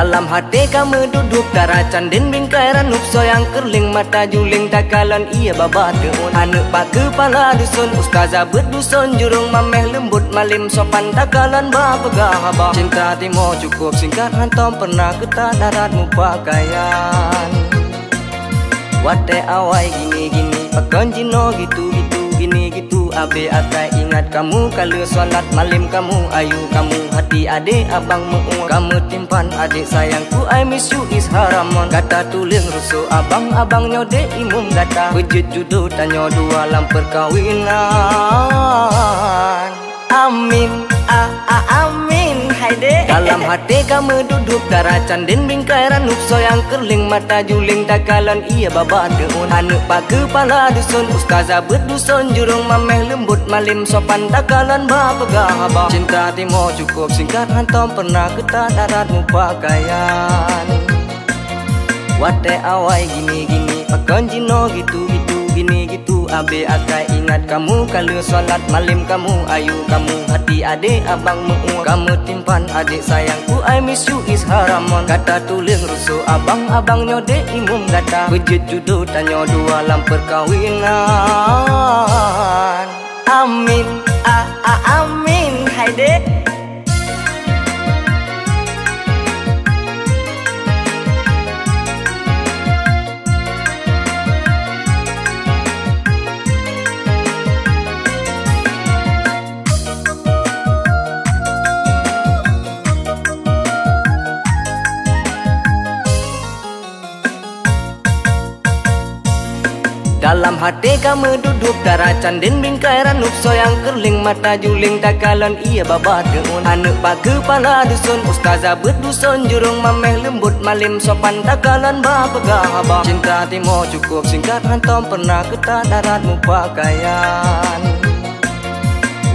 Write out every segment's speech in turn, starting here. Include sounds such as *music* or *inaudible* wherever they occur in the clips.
Dalam hati kamu duduk Taracan din bingkai ranup Soyang kerling mata juling Takalan ia baba deun. Anak pak kepala dusun Ustazah berdusun Jurung mameh lembut Malim sopan takalan bapegah abah. Cinta timo cukup singkat Hantom pernah ketat daratmu pakaian Wate awai gini-gini Pakan jino gitu-gitu Gini-gitu Abe atai ingat kamu Kalau solat malim kamu Ayu kamu hati adik abang mu Kamu timpan adik sayangku I miss you is haramon. Kata tuling rusuh abang-abang nyode imum gata. Wujud judo tanya dua lam perkahwinan. Amin Dalam hati kamu duduk Taracan din bingkai ranup Soyang kerling mata juling Takalan ia baba deun Anak pak kepala dusun. Ustazah berdusun Jurung mameh lembut Malim sopan takalan bapegah abah. Cinta timo cukup singkat Hantom pernah ketat daratmu pakaian. Wate awai gini-gini Pakan jino gitu-gitu Gini-gitu Abe akai ingat kamu. Kalau solat malim kamu Ayu kamu hati adik abang mu Kamu timpan adik sayangku I miss you is haramon. Kata tuling rusuh Abang-abang nyode imum gata Wujud judo tanya dua lam perkahwinan. Amin ah, ah, Amin. Hai dek Dalam hati kamu duduk Taracan din bingkai ranup Soyang kerling mata juling Takalan ia baba deun. Anak pak kepala dusun Ustazah berdusun Jurung mameh lembut Malim sopan takalan bapegah abah Cinta timo cukup singkat Hantom pernah ketat daratmu pakaian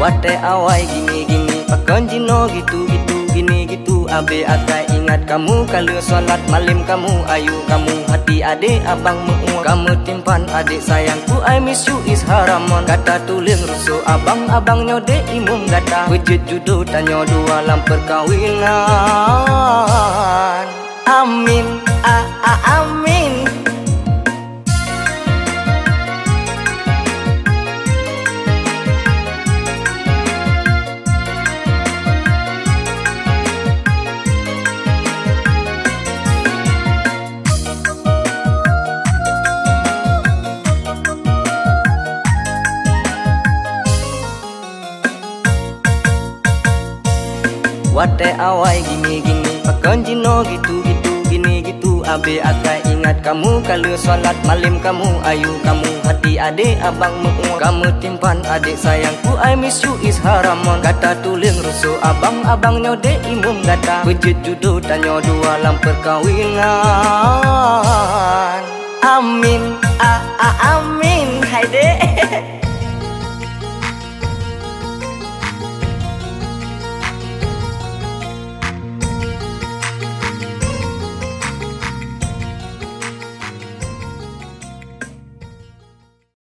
Wate awai gini-gini Pakan jino gitu-gitu Gini-gitu Abe atai ingat kamu Kalau solat malim kamu Ayu kamu hati adik abang mu Kamu timpan adik sayangku I miss you is haramon. Kata tuling rusuh Abang-abang nyode imum gata. Wujud judo tanya dua lam perkahwinan. Amin. Ah, ah, Amin Wate awai gini-gini Pakan jino gitu-gitu Gini-gitu Abe akai ingat kamu Kalau solat malim kamu Ayu kamu. Hati adik abang mu Kamu timpan adik sayangku. I miss you is haramon. Kata tuling rusuh Abang-abang nyode imum gata. Wujud judo tanya dua lam perkahwinan Amin ah, ah, Amin Hai dek *laughs*